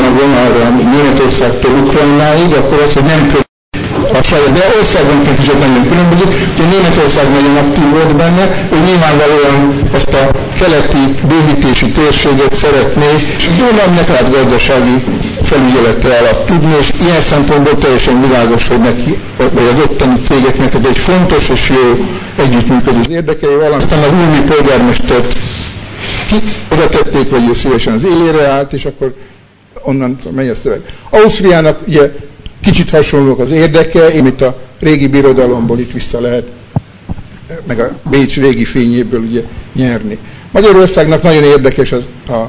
van a vonalra Németországtól Ukrajnáig, akkor az, hogy nem a saját, de országonként is ott nagyon különbözik. Ugye Németország nagyon aktív volt benne, ő nyilvánvalóan ezt a keleti bővítési térséget szeretné, és Dónamnek át gazdasági felügyelete alatt tudni, és ilyen szempontból teljesen világos, hogy neki, vagy az ottani cégeknek ez egy fontos és jó együttműködés érdekei van. Aztán az új polgármestert ki oda tették, vagy ő szívesen az élére állt, és akkor onnan megy a szöveg. Ausztriának ugye Kicsit hasonlók az érdeke, amit a régi birodalomból itt vissza lehet, meg a Bécs régi fényéből ugye nyerni. Magyarországnak nagyon érdekes az a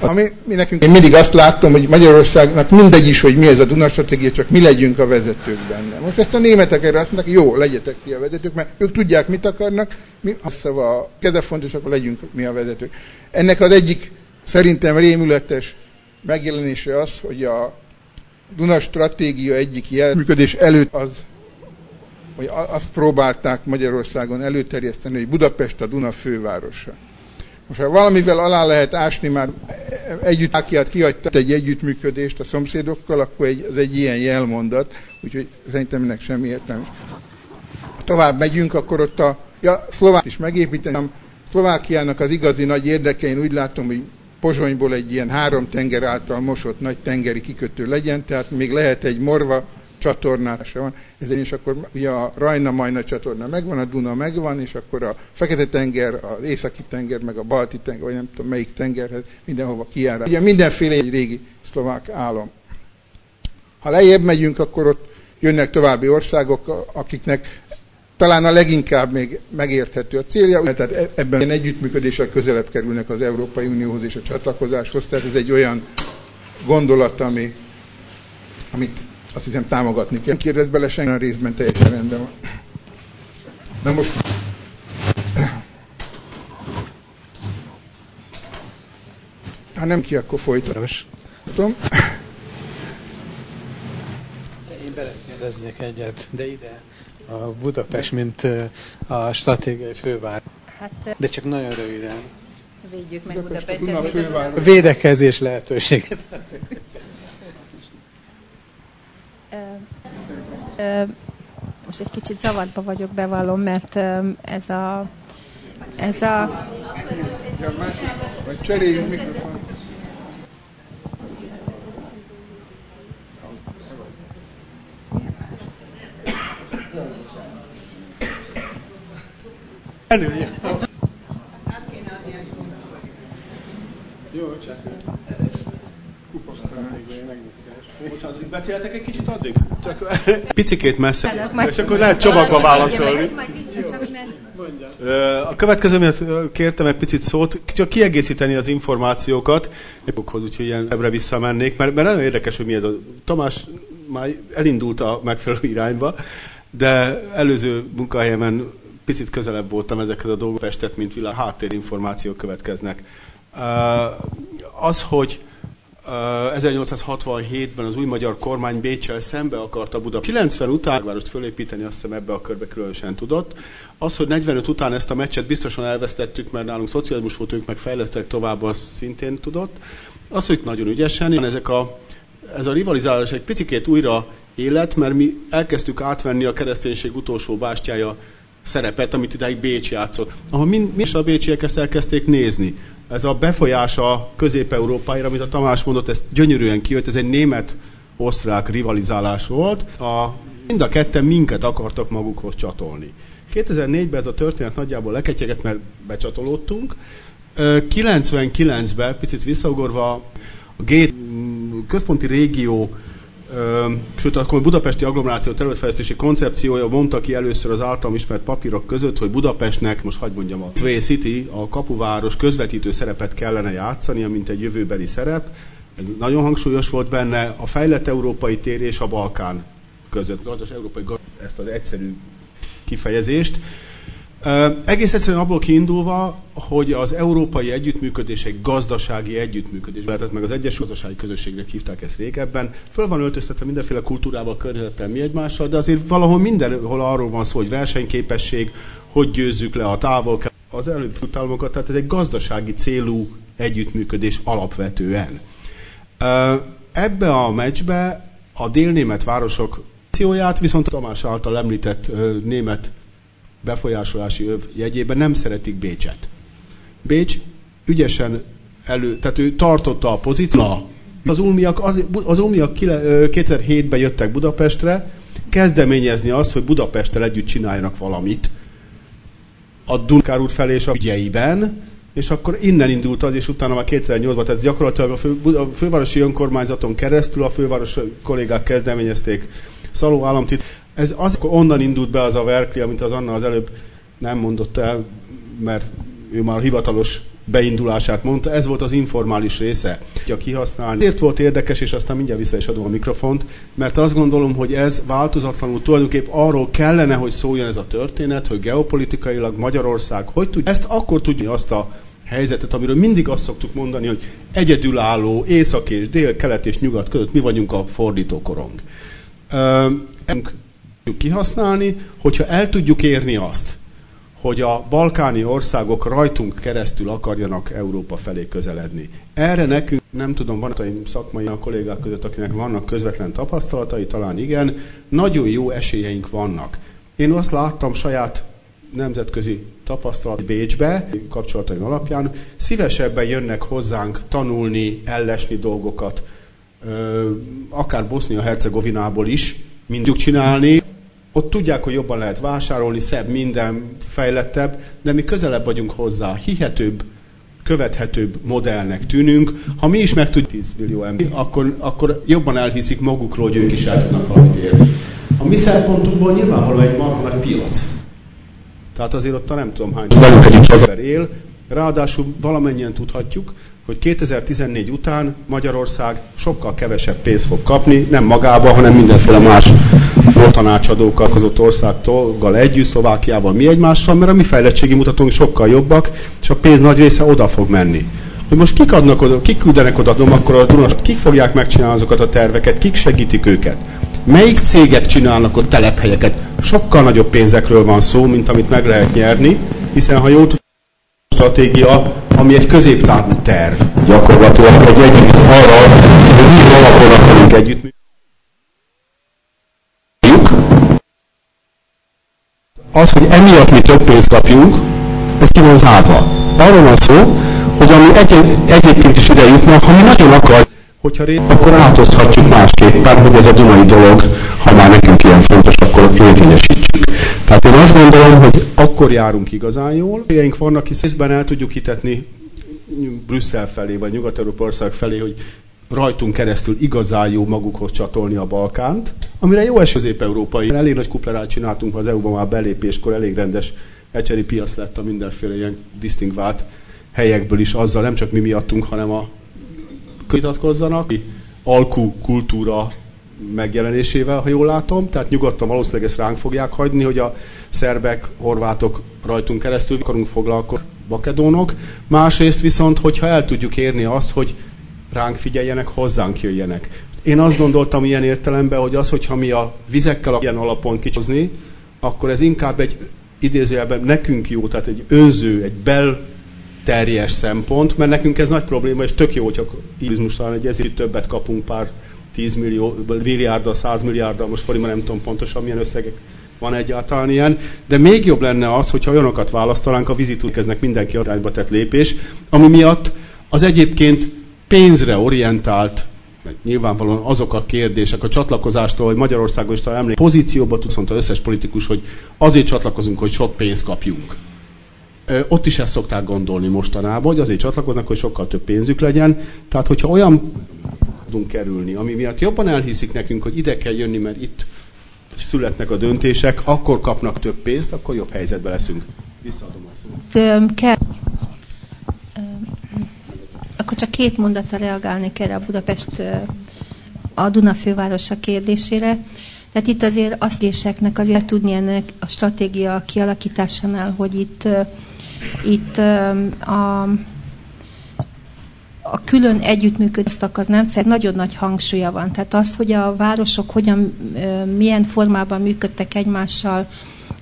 ami mi nekünk, én mindig azt látom, hogy Magyarországnak mindegy is, hogy mi ez a Duna stratégia, csak mi legyünk a vezetők benne. Most ezt a németek erre azt mondják, jó, legyetek ti a vezetők, mert ők tudják, mit akarnak, mi azt szóval a keze fontos, akkor legyünk mi a vezetők. Ennek az egyik szerintem rémületes megjelenése az, hogy a Duna stratégia egyik jelműködés előtt az, hogy azt próbálták Magyarországon előterjeszteni, hogy Budapest a Duna fővárosa. Most ha valamivel alá lehet ásni, már együtt Ákiát kihagyta egy együttműködést a szomszédokkal, akkor egy, az egy ilyen jelmondat, úgyhogy szerintem ennek semmi értelme. Ha tovább megyünk, akkor ott a ja, szlovák is megépíteni. Szlovákiának az igazi nagy érdekein úgy látom, hogy Pozsonyból egy ilyen három tenger által mosott nagy tengeri kikötő legyen, tehát még lehet egy morva csatornása van. Ez és akkor ugye a Rajna-Majna csatorna megvan, a Duna megvan, és akkor a Fekete-tenger, az Északi-tenger, meg a Balti-tenger, vagy nem tudom melyik tengerhez, mindenhova kijár. Ugye mindenféle egy régi szlovák állam. Ha lejjebb megyünk, akkor ott jönnek további országok, akiknek talán a leginkább még megérthető a célja, tehát e- ebben együttműködéssel közelebb kerülnek az Európai Unióhoz és a csatlakozáshoz, tehát ez egy olyan gondolat, ami, amit azt hiszem támogatni kell. Kérdez bele senki a részben teljesen rendben van. Na most ha nem ki, akkor folytatom. Én belekérdeznék egyet, de ide a Budapest, mint a stratégiai fővár. Hát, De csak nagyon röviden. Védjük meg Budapestet. Védekezés lehetőséget. Most egy kicsit zavarba vagyok, bevallom, mert ez a... Ez a... Vagy cseréljünk mikrofon. Előjön. Jó, csak Bocsánat, beszéltek egy kicsit addig? Csak picikét messze. És akkor lehet csomagba válaszolni. A következő miatt kértem egy picit szót, csak kiegészíteni az információkat, úgyhogy ilyen ebbre visszamennék, mert, mert nagyon érdekes, hogy mi ez a Tamás már elindult a megfelelő irányba, de előző munkahelyemen picit közelebb voltam ezekhez a dolgokhoz estet, mint világ háttérinformációk következnek. Az, hogy 1867-ben az új magyar kormány Bécsel szembe akarta Budapest. 90 után a várost fölépíteni, azt hiszem ebbe a körbe különösen tudott. Az, hogy 45 után ezt a meccset biztosan elvesztettük, mert nálunk szocializmus volt, ők meg fejlesztek tovább, az szintén tudott. Az, hogy nagyon ügyesen, ezek a, ez a rivalizálás egy picikét újra élet, mert mi elkezdtük átvenni a kereszténység utolsó bástyája szerepet, amit idáig Bécs játszott. Ahol mi, mi a bécsiek ezt elkezdték nézni. Ez a befolyása Közép-Európáira, amit a Tamás mondott, ez gyönyörűen kijött, ez egy német-osztrák rivalizálás volt. A, mind a ketten minket akartak magukhoz csatolni. 2004-ben ez a történet nagyjából leketyeget, mert becsatolódtunk. 99-ben, picit visszaugorva, a G központi régió sőt, akkor a budapesti agglomeráció területfejlesztési koncepciója mondta ki először az általam ismert papírok között, hogy Budapestnek, most hagyd mondjam, a Tway City, a kapuváros közvetítő szerepet kellene játszania, mint egy jövőbeli szerep. Ez nagyon hangsúlyos volt benne a fejlett európai tér és a Balkán között. Gazdas európai ezt az egyszerű kifejezést. Egész egyszerűen abból kiindulva, hogy az európai együttműködés egy gazdasági együttműködés, mert meg az Egyesült Gazdasági Közösségnek hívták ezt régebben. Föl van öltöztetve mindenféle kultúrával, környezettel mi egymással, de azért valahol mindenhol arról van szó, hogy versenyképesség, hogy győzzük le a távol az előbb távokat, tehát ez egy gazdasági célú együttműködés alapvetően. ebbe a meccsbe a délnémet városok akcióját, viszont Tamás által említett német befolyásolási öv jegyében nem szeretik Bécset. Bécs ügyesen elő, tehát ő tartotta a pozíciót. Az ulmiak, az, az ulmiak 2007-ben jöttek Budapestre, kezdeményezni azt, hogy Budapesttel együtt csináljanak valamit a Dunkár úr felé és a ügyeiben, és akkor innen indult az, és utána már 2008-ban, tehát gyakorlatilag a, fő, a fővárosi önkormányzaton keresztül a fővárosi kollégák kezdeményezték Szaló államtit. Ez az, akkor onnan indult be az a Verkli, amit az Anna az előbb nem mondott el, mert ő már hivatalos beindulását mondta, ez volt az informális része, a kihasználni. Ezért volt érdekes, és aztán mindjárt vissza is adom a mikrofont, mert azt gondolom, hogy ez változatlanul tulajdonképp arról kellene, hogy szóljon ez a történet, hogy geopolitikailag Magyarország hogy tud, ezt akkor tudja azt a helyzetet, amiről mindig azt szoktuk mondani, hogy egyedülálló észak és dél, kelet és nyugat között mi vagyunk a fordítókorong. Ezt kihasználni, hogyha el tudjuk érni azt, hogy a balkáni országok rajtunk keresztül akarjanak Európa felé közeledni. Erre nekünk, nem tudom, van szakmai a kollégák között, akinek vannak közvetlen tapasztalatai, talán igen, nagyon jó esélyeink vannak. Én azt láttam saját nemzetközi tapasztalat Bécsbe, kapcsolataim alapján, szívesebben jönnek hozzánk tanulni, ellesni dolgokat, akár Bosznia-Hercegovinából is, mindjuk csinálni, ott tudják, hogy jobban lehet vásárolni, szebb, minden fejlettebb, de mi közelebb vagyunk hozzá, hihetőbb, követhetőbb modellnek tűnünk. Ha mi is meg tudjuk 10 millió ember, akkor, akkor jobban elhiszik magukról, hogy ők is el tudnak valamit érni. A mi szempontunkból nyilvánvalóan egy marha nagy piac. Tehát azért ott nem tudom hány ember él, ráadásul valamennyien tudhatjuk, hogy 2014 után Magyarország sokkal kevesebb pénzt fog kapni, nem magába, hanem mindenféle más tanácsadókkal, az országtól együtt, Szlovákiával, mi egymással, mert a mi fejlettségi mutatónk sokkal jobbak, és a pénz nagy része oda fog menni. Hogy most kik adnak oda, kik küldenek oda, akkor a Dunas, kik fogják megcsinálni azokat a terveket, kik segítik őket? Melyik cégek csinálnak ott telephelyeket? Sokkal nagyobb pénzekről van szó, mint amit meg lehet nyerni, hiszen ha jól stratégia, ami egy középtávú terv. Gyakorlatilag egy együtt arra, hogy mi alapon akarunk együtt Az, hogy emiatt mi több pénzt kapjunk, ez ki van zárva. Arról van szó, hogy ami egy, egyébként is ide jutnak, ha mi nagyon akar, hogyha ré, akkor átoszthatjuk másképpen, hogy ez a Dunai dolog, ha már nekünk ilyen fontos, akkor érvényesítsük. Tehát én azt gondolom, hogy akkor járunk igazán jól. Ilyeink vannak, hiszben el tudjuk hitetni Brüsszel felé, vagy Nyugat-Európa ország felé, hogy rajtunk keresztül igazán jó magukhoz csatolni a Balkánt, amire jó esély közép-európai. Elég nagy kuplerát csináltunk az EU-ban már belépéskor, elég rendes ecseri piac lett a mindenféle ilyen disztingvált helyekből is azzal, nem csak mi miattunk, hanem a vitatkozzanak, alkú kultúra megjelenésével, ha jól látom, tehát nyugodtan valószínűleg ezt ránk fogják hagyni, hogy a szerbek, horvátok rajtunk keresztül akarunk foglalkozni, makedónok. Másrészt viszont, hogyha el tudjuk érni azt, hogy ránk figyeljenek, hozzánk jöjjenek. Én azt gondoltam ilyen értelemben, hogy az, hogyha mi a vizekkel ilyen alapon kicsozni, akkor ez inkább egy idézőjelben nekünk jó, tehát egy önző, egy bel terjes szempont, mert nekünk ez nagy probléma, és tök jó, hogyha turizmus talán egy ezért többet kapunk pár 10 millió, milliárddal, 100 milliárddal, most forima nem tudom pontosan milyen összegek van egyáltalán ilyen, de még jobb lenne az, hogyha olyanokat választanánk, a vizitúrkeznek mindenki arányba tett lépés, ami miatt az egyébként pénzre orientált nyilvánvalóan azok a kérdések a csatlakozástól, hogy Magyarországon is talán emlék, pozícióba tudsz mondta összes politikus, hogy azért csatlakozunk, hogy sok pénzt kapjunk. Ott is ezt szokták gondolni mostanában, hogy azért csatlakoznak, hogy sokkal több pénzük legyen. Tehát, hogyha olyan tudunk kerülni, ami miatt jobban elhiszik nekünk, hogy ide kell jönni, mert itt születnek a döntések, akkor kapnak több pénzt, akkor jobb helyzetben leszünk. Visszaadom a szót. Akkor csak két mondattal reagálni kell a Budapest a Duna fővárosa kérdésére. Tehát itt azért asztéseknek azért tudni ennek a stratégia kialakításánál, hogy itt, itt a, a külön együttműködésnek az nem nagyon nagy hangsúlya van. Tehát az, hogy a városok hogyan, milyen formában működtek egymással,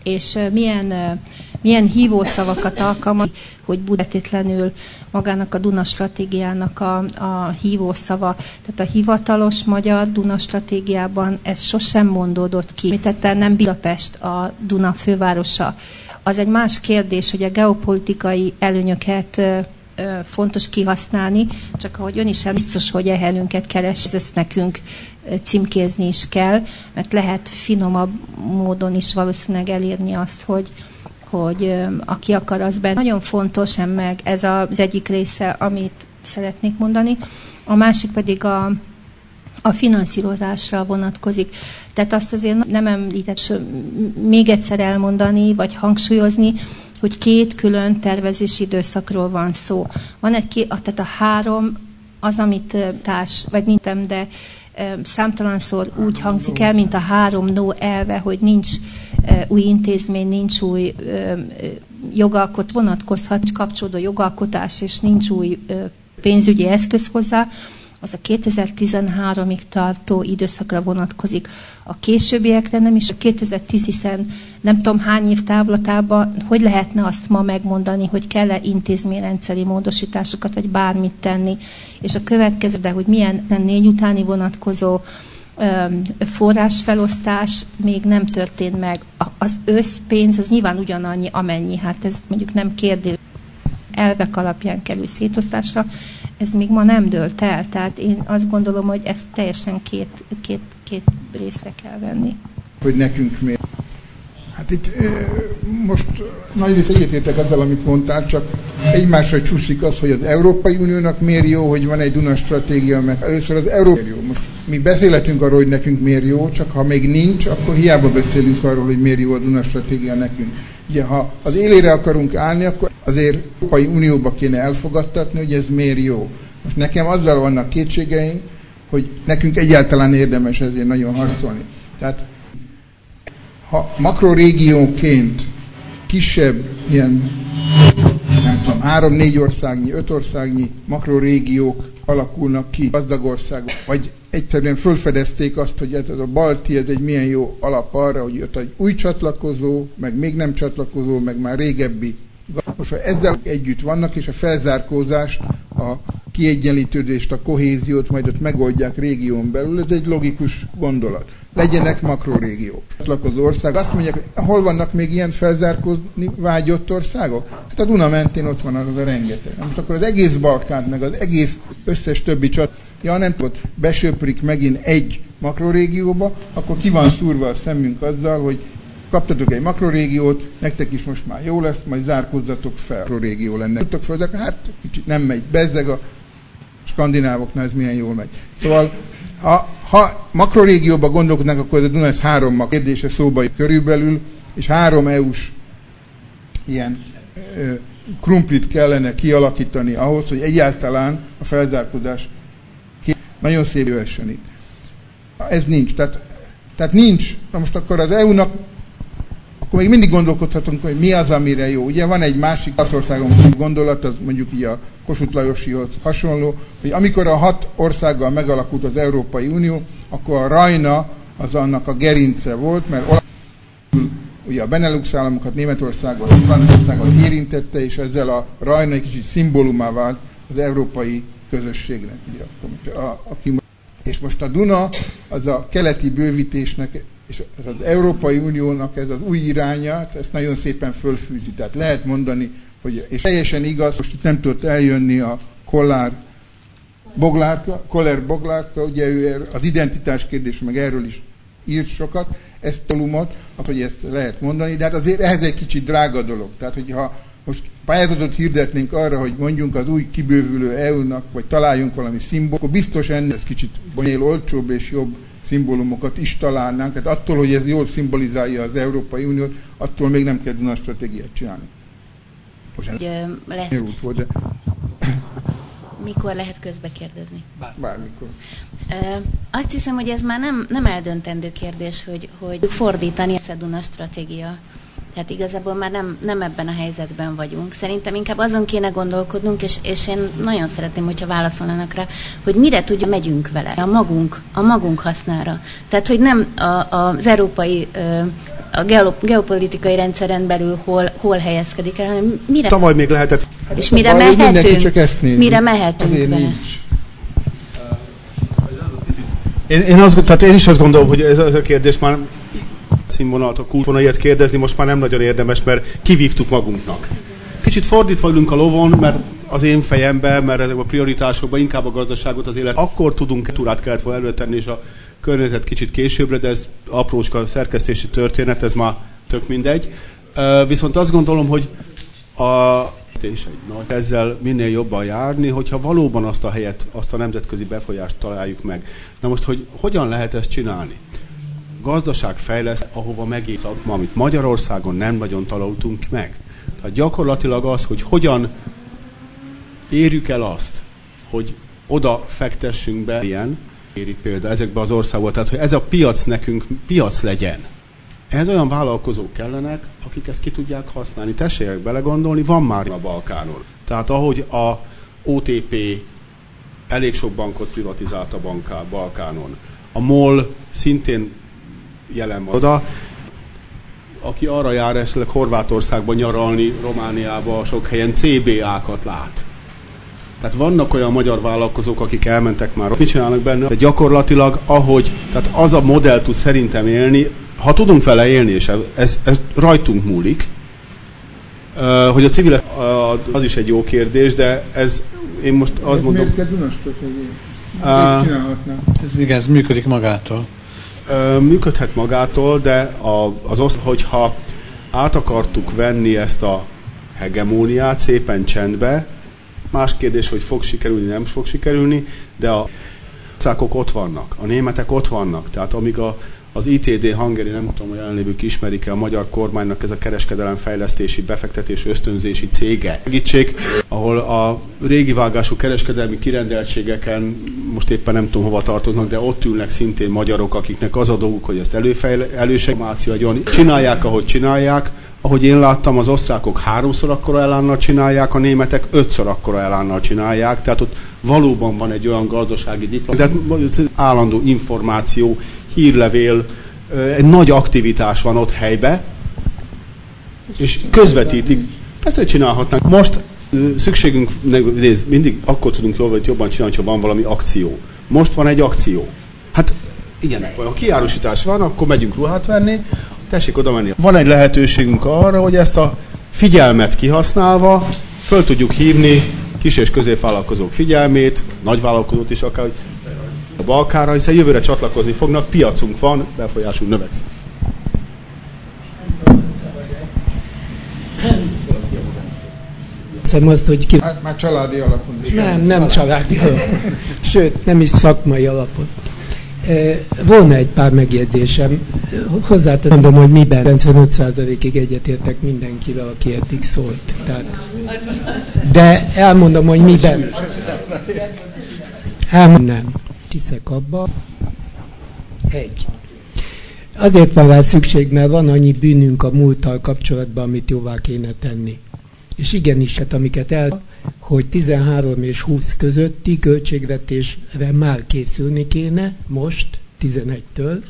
és milyen milyen hívószavakat alkalmaz, hogy budetítlenül magának a Duna stratégiának a, a hívószava. Tehát a hivatalos magyar Duna stratégiában ez sosem mondódott ki. Mitette nem Budapest a Duna fővárosa. Az egy más kérdés, hogy a geopolitikai előnyöket fontos kihasználni, csak ahogy ön is biztos, hogy ehelünket keres, ezt nekünk címkézni is kell, mert lehet finomabb módon is valószínűleg elérni azt, hogy, hogy aki akar, az benne. Nagyon fontos, meg ez az egyik része, amit szeretnék mondani. A másik pedig a, a finanszírozásra vonatkozik. Tehát azt azért nem említett még egyszer elmondani, vagy hangsúlyozni, hogy két külön tervezési időszakról van szó. Van egy, tehát a három az, amit társ, vagy nintem, de számtalanszor úgy hangzik el, mint a három no elve, hogy nincs új intézmény, nincs új jogalkot, vonatkozhat kapcsolódó jogalkotás, és nincs új pénzügyi eszköz hozzá, az a 2013-ig tartó időszakra vonatkozik. A későbbiekre nem is a 2010, hiszen nem tudom hány év távlatában, hogy lehetne azt ma megmondani, hogy kell-e intézményrendszeri módosításokat, vagy bármit tenni. És a következő, de hogy milyen négy utáni vonatkozó forrásfelosztás még nem történt meg. Az összpénz az nyilván ugyanannyi, amennyi, hát ez mondjuk nem kérdés elvek alapján kerül szétosztásra, ez még ma nem dőlt el. Tehát én azt gondolom, hogy ezt teljesen két, két, két részre kell venni. Hogy nekünk miért? Hát itt most nagy rész egyetértek azzal, amit mondtál, csak egymásra csúszik az, hogy az Európai Uniónak miért jó, hogy van egy Duna stratégia, mert először az Európai jó. Most mi beszélhetünk arról, hogy nekünk miért jó, csak ha még nincs, akkor hiába beszélünk arról, hogy miért jó a Duna stratégia nekünk. Ugye, ha az élére akarunk állni, akkor azért Európai Unióba kéne elfogadtatni, hogy ez miért jó. Most nekem azzal vannak kétségeim, hogy nekünk egyáltalán érdemes ezért nagyon harcolni. Tehát ha makrorégióként kisebb ilyen tudom, három-négy országnyi, öt országnyi makrorégiók alakulnak ki, gazdag országok, vagy egyszerűen fölfedezték azt, hogy ez, ez a balti, ez egy milyen jó alap arra, hogy jött egy új csatlakozó, meg még nem csatlakozó, meg már régebbi. Most ha ezzel együtt vannak, és a felzárkózást, a kiegyenlítődést, a kohéziót majd ott megoldják régión belül, ez egy logikus gondolat. Legyenek makrorégiók. Csatlakozó ország. Azt mondják, hol vannak még ilyen felzárkózni vágyott országok? Hát a Duna mentén ott van az a rengeteg. Most akkor az egész Balkánt, meg az egész összes többi csat ja nem tudod, besöprik megint egy makrorégióba, akkor ki van szúrva a szemünk azzal, hogy kaptatok egy makrorégiót, nektek is most már jó lesz, majd zárkozzatok fel. Makrorégió lenne. Tudtok fel, hát kicsit nem megy, bezzeg a skandinávoknál ez milyen jól megy. Szóval, ha, ha makrorégióba gondolkodnak, akkor ez a Duna ez három kérdése szóba körülbelül, és három EU-s ilyen ö, krumplit kellene kialakítani ahhoz, hogy egyáltalán a felzárkózás nagyon szép jöhessen itt. Ez nincs. Tehát, tehát nincs. Na most akkor az EU-nak akkor még mindig gondolkodhatunk, hogy mi az, amire jó. Ugye van egy másik Olaszországon gondolat, az mondjuk így a Kossuth Lajosihoz hasonló, hogy amikor a hat országgal megalakult az Európai Unió, akkor a Rajna az annak a gerince volt, mert ugye a Benelux államokat, Németországot, Franciaországot érintette, és ezzel a Rajna egy kicsit szimbólumá vált az európai közösségnek. Ugye, a, a, a, és most a Duna az a keleti bővítésnek és az Európai Uniónak ez az új iránya, ezt nagyon szépen fölfűzi. Tehát lehet mondani, hogy, és teljesen igaz, most itt nem tudott eljönni a Kollár Boglárka, Koller Boglárka, ugye ő az identitás kérdés, meg erről is írt sokat, ezt tolumot, hogy ezt lehet mondani, de hát azért ehhez egy kicsit drága dolog. Tehát, hogyha most pályázatot hirdetnénk arra, hogy mondjunk az új kibővülő EU-nak, vagy találjunk valami szimbólumot, akkor biztos ennél ez kicsit bonyolul olcsóbb és jobb szimbólumokat is találnánk. Tehát attól, hogy ez jól szimbolizálja az Európai Uniót, attól még nem kell Duna stratégiát csinálni. Most ez lehet... út volt, de... Mikor lehet közbe kérdezni? Bár. Bármikor. azt hiszem, hogy ez már nem, nem eldöntendő kérdés, hogy, hogy fordítani a Duna stratégia tehát igazából már nem, nem ebben a helyzetben vagyunk. Szerintem inkább azon kéne gondolkodnunk, és, és én nagyon szeretném, hogyha válaszolnának rá, hogy mire tudja megyünk vele, a magunk, a magunk hasznára. Tehát, hogy nem a, a, az európai ö, a geopolitikai rendszeren belül hol, hol helyezkedik el, hanem mire... Tavaly még lehetett... És mire mehetünk? Csak ezt nézi. Mire mehetünk Azért vele? nincs. Én, én, azt, tehát én is azt gondolom, hogy ez, ez a kérdés már színvonalat, a kultvonal ilyet kérdezni most már nem nagyon érdemes, mert kivívtuk magunknak. Kicsit fordítva ülünk a lovon, mert az én fejemben, mert ezek a prioritásokban inkább a gazdaságot, az élet. Akkor tudunk turát kellett volna előtenni, és a környezet kicsit későbbre, de ez aprócska szerkesztési történet, ez már tök mindegy. Viszont azt gondolom, hogy a és egy nagy ezzel minél jobban járni, hogyha valóban azt a helyet, azt a nemzetközi befolyást találjuk meg. Na most, hogy hogyan lehet ezt csinálni? Gazdaságfejleszt, ahova megér szakma, amit Magyarországon nem nagyon találtunk meg. Tehát gyakorlatilag az, hogy hogyan érjük el azt, hogy oda fektessünk be ilyen, éri példa ezekbe az országokba, tehát hogy ez a piac nekünk piac legyen. Ez olyan vállalkozók kellenek, akik ezt ki tudják használni. Tessék belegondolni, van már a Balkánon. Tehát ahogy a OTP elég sok bankot privatizált a banká, Balkánon. A MOL szintén jelen van oda, aki arra jár esetleg Horvátországba nyaralni, Romániába sok helyen CBA-kat lát. Tehát vannak olyan magyar vállalkozók, akik elmentek már, mit csinálnak benne, de gyakorlatilag ahogy, tehát az a modell tud szerintem élni, ha tudunk vele élni, és ez, ez rajtunk múlik, hogy a civil az is egy jó kérdés, de ez én most azt Hát mondom, Miért kell csinálhatná? Ez igen, ez működik magától. Működhet magától, de a, az osz, hogyha át akartuk venni ezt a hegemóniát szépen csendbe, más kérdés, hogy fog sikerülni, nem fog sikerülni, de a osztrákok ott vannak, a németek ott vannak, tehát amíg a, az ITD Hungary, nem tudom, hogy jelenlévők ismerik-e a magyar kormánynak ez a kereskedelem fejlesztési, befektetés, ösztönzési cége. Segítség, ahol a régi vágású kereskedelmi kirendeltségeken, most éppen nem tudom hova tartoznak, de ott ülnek szintén magyarok, akiknek az a dolguk, hogy ezt elősegítség, csinálják, ahogy csinálják, ahogy én láttam, az osztrákok háromszor akkora elánnal csinálják, a németek ötször akkora elánnal csinálják, tehát ott valóban van egy olyan gazdasági diplom, tehát állandó információ, hírlevél, egy nagy aktivitás van ott helybe, és közvetítik. Ezt csinálhatnánk. Most szükségünk, nézd, mindig akkor tudunk jól vagy jobban csinálni, ha van valami akció. Most van egy akció. Hát ilyenek. Ha kiárusítás van, akkor megyünk ruhát venni, tessék oda menni. Van egy lehetőségünk arra, hogy ezt a figyelmet kihasználva föl tudjuk hívni kis- és középvállalkozók figyelmét, nagyvállalkozót is akár, hogy a Balkára, hiszen jövőre csatlakozni fognak, piacunk van, befolyásunk növekszik. hiszem azt, hogy ki... Hát már családi alapon is. Nem, nem családi alapon. Sőt, nem is szakmai alapon. Volna egy pár megjegyzésem. Hozzáteszem, hogy miben 95%-ig egyetértek mindenkivel, aki eddig szólt. Tehát, de elmondom, hogy miben. Elmondom, nem. Hiszek abba. Egy. Azért van rá szükség, mert van annyi bűnünk a múlttal kapcsolatban, amit jóvá kéne tenni. És igenis, hát amiket el, hogy 13 és 20 közötti költségvetésre már készülni kéne, most, 11-től,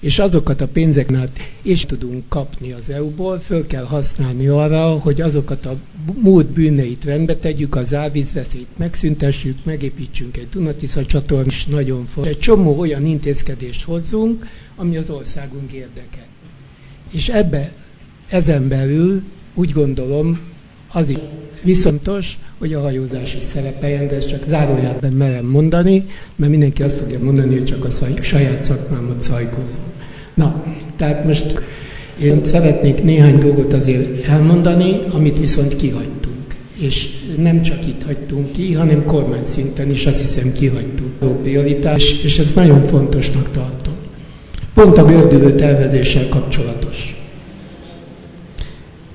és azokat a pénzeket és tudunk kapni az EU-ból, föl kell használni arra, hogy azokat a múlt bűneit rendbe tegyük, az árvízveszélyt megszüntessük, megépítsünk egy Dunatisza csatorn, és nagyon fontos. Egy csomó olyan intézkedést hozzunk, ami az országunk érdeke. És ebbe, ezen belül úgy gondolom, az is viszontos, hogy a hajózás is szerepeljen, de ezt csak zárójában merem mondani, mert mindenki azt fogja mondani, hogy csak a szaj, saját szakmámat szajkózom. Na, tehát most én szeretnék néhány dolgot azért elmondani, amit viszont kihagytunk. És nem csak itt hagytunk ki, hanem kormány szinten is azt hiszem kihagytunk a prioritás, és ezt nagyon fontosnak tartom. Pont a gördülő tervezéssel kapcsolatos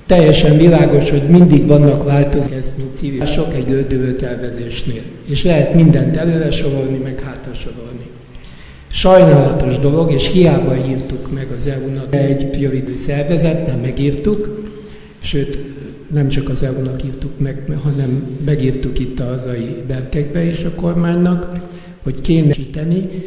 teljesen világos, hogy mindig vannak változások, mint civil, sok egy gördülő tervezésnél. És lehet mindent előre sorolni, meg hátra sorolni. Sajnálatos dolog, és hiába írtuk meg az EU-nak egy prioritás szervezet, nem megírtuk, sőt, nem csak az EU-nak írtuk meg, hanem megírtuk itt a hazai berkekbe is a kormánynak, hogy kéne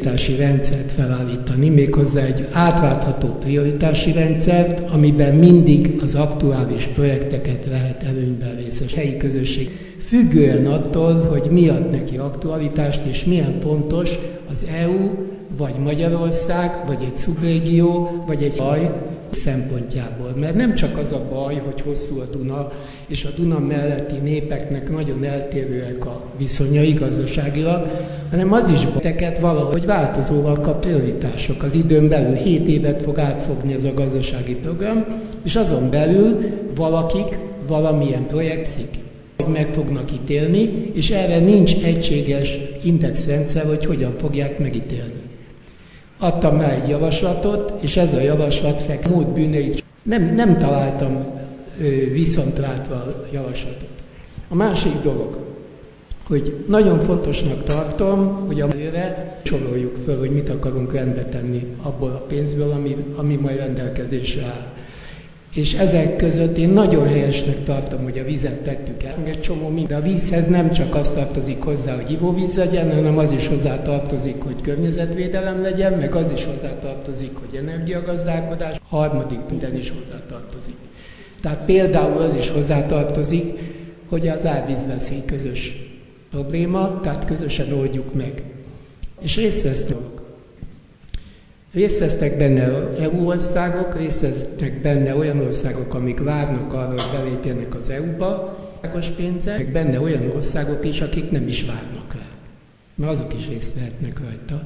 prioritási rendszert felállítani, méghozzá egy átváltható prioritási rendszert, amiben mindig az aktuális projekteket lehet előnyben részes helyi közösség. Függően attól, hogy mi ad neki aktualitást, és milyen fontos az EU, vagy Magyarország, vagy egy szubrégió, vagy egy baj, szempontjából. Mert nem csak az a baj, hogy hosszú a Duna, és a Duna melletti népeknek nagyon eltérőek a viszonyai gazdaságilag, hanem az is teket valahogy változóval kap prioritások. Az időn belül 7 évet fog átfogni ez a gazdasági program, és azon belül valakik valamilyen projektszik hogy meg fognak ítélni, és erre nincs egységes indexrendszer, hogy hogyan fogják megítélni. Adtam már egy javaslatot, és ez a javaslat fek múlt bűneit. Nem, nem találtam viszont látva a javaslatot. A másik dolog, hogy nagyon fontosnak tartom, hogy a jövőre soroljuk föl, hogy mit akarunk rendbe tenni abból a pénzből, ami, ami majd rendelkezésre áll. És ezek között én nagyon helyesnek tartom, hogy a vizet tettük el. Egy csomó mind. A vízhez nem csak az tartozik hozzá, hogy ivóvíz legyen, hanem az is hozzá tartozik, hogy környezetvédelem legyen, meg az is hozzá tartozik, hogy energiagazdálkodás, harmadik minden is hozzá tartozik. Tehát például az is hozzá tartozik, hogy az árvízveszély közös probléma, tehát közösen oldjuk meg. És részt vesznek Részt vesznek benne EU országok, részt vesznek benne olyan országok, amik várnak arra, hogy belépjenek az EU-ba, országos pénzek, benne olyan országok is, akik nem is várnak rá. Mert azok is részt vehetnek rajta.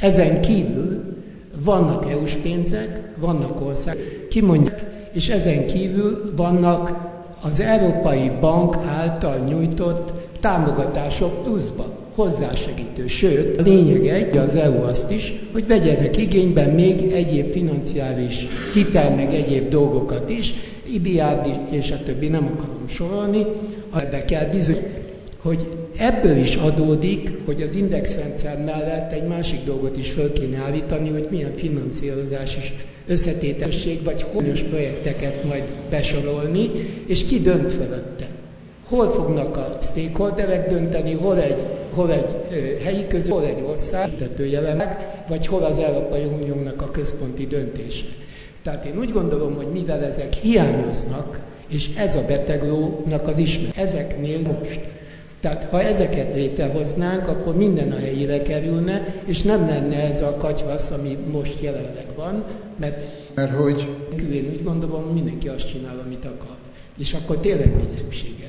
Ezen kívül vannak EU-s pénzek, vannak országok, kimondják, és ezen kívül vannak az Európai Bank által nyújtott támogatások pluszban hozzásegítő. Sőt, a lényeg egy, az EU azt is, hogy vegyenek igényben még egyéb financiális hitel, meg egyéb dolgokat is, IBRD és a többi nem akarom sorolni, de kell bizony, hogy ebből is adódik, hogy az indexrendszer mellett egy másik dolgot is föl kéne állítani, hogy milyen finanszírozás is összetétesség, vagy hogyan projekteket majd besorolni, és ki dönt fölötte. Hol fognak a stakeholderek dönteni, hol egy, hol egy helyi közül, hol egy ország tetőjelenek, vagy hol az Európai Uniónak a központi döntése. Tehát én úgy gondolom, hogy mivel ezek hiányoznak, és ez a beteglónak az ismeret, ezeknél most. Tehát ha ezeket létrehoznánk, akkor minden a helyére kerülne, és nem lenne ez a katyvasz, ami most jelenleg van, mert, mert hogy én úgy gondolom, mindenki azt csinál, amit akar. És akkor tényleg nincs szüksége.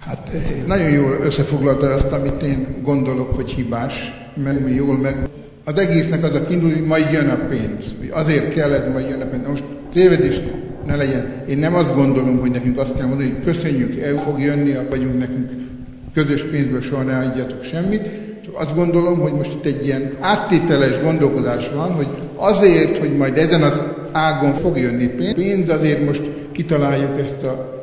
Hát nagyon jól összefoglalta azt, amit én gondolok, hogy hibás, mert jól meg. Az egésznek az a kiindul, hogy majd jön a pénz. Azért kell ez, majd jön a pénz. Most tévedés ne legyen. Én nem azt gondolom, hogy nekünk azt kell mondani, hogy köszönjük, EU fog jönni, vagyunk nekünk közös pénzből soha ne adjatok semmit. Csak azt gondolom, hogy most itt egy ilyen áttételes gondolkodás van, hogy azért, hogy majd ezen az ágon fog jönni pénz, pénz azért most kitaláljuk ezt a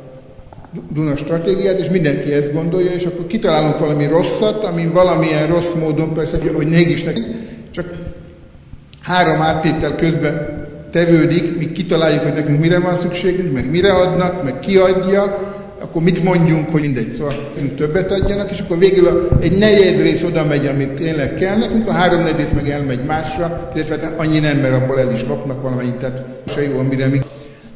Duna stratégiát, és mindenki ezt gondolja, és akkor kitalálunk valami rosszat, ami valamilyen rossz módon persze, hogy mégis neki, csak három áttétel közben tevődik, míg kitaláljuk, hogy nekünk mire van szükségünk, meg mire adnak, meg ki adja, akkor mit mondjunk, hogy mindegy, szóval nekünk többet adjanak, és akkor végül egy negyed rész oda megy, amit tényleg kell nekünk, a három negyed rész meg elmegy másra, illetve annyi nem, mert abból el is lopnak valamelyik, tehát se jó, amire mi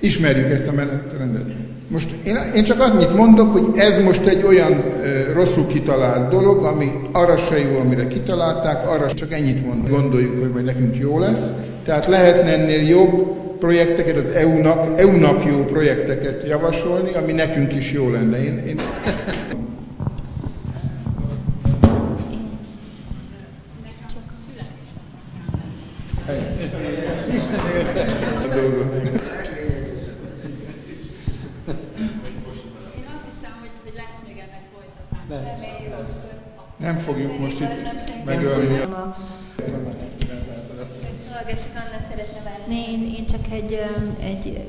ismerjük ezt a menetrendet. Most én, én csak annyit mondok, hogy ez most egy olyan e, rosszul kitalált dolog, ami arra se jó, amire kitalálták, arra csak ennyit mond, gondoljuk, hogy majd nekünk jó lesz. Tehát lehetne ennél jobb projekteket, az EU-nak, EU-nak jó projekteket javasolni, ami nekünk is jó lenne. Én, én... Nem fogjuk most itt megölni. Én, én csak egy, egy